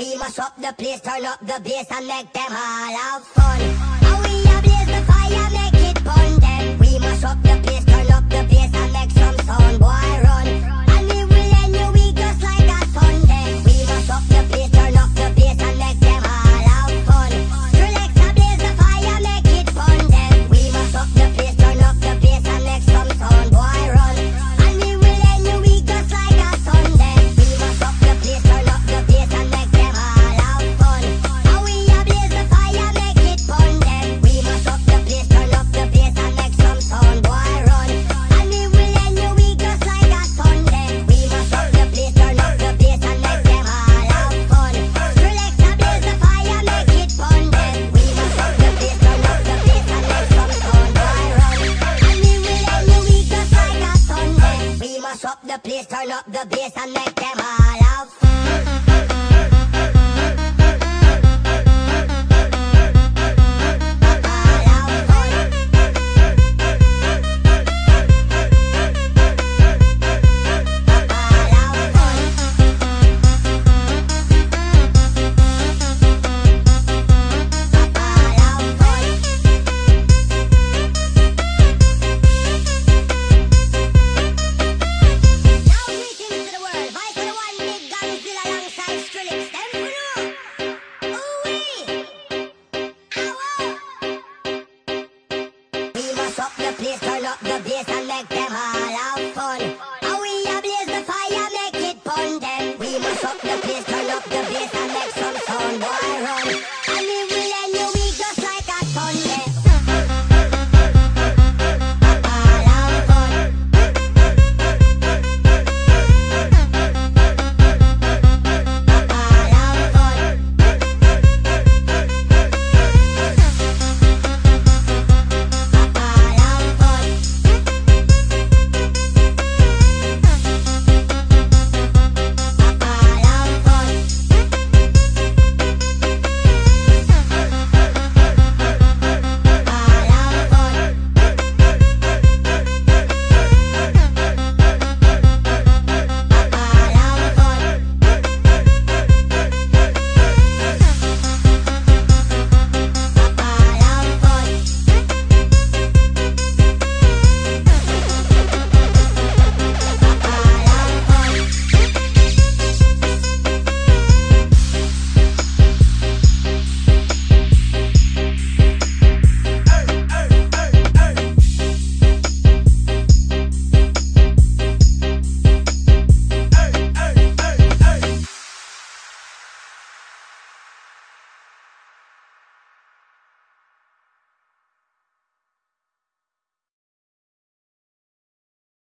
We mash up the place, turn up the bass and make them all have fun. And we blaze the fire, I like Boss up the place, turn up the bass.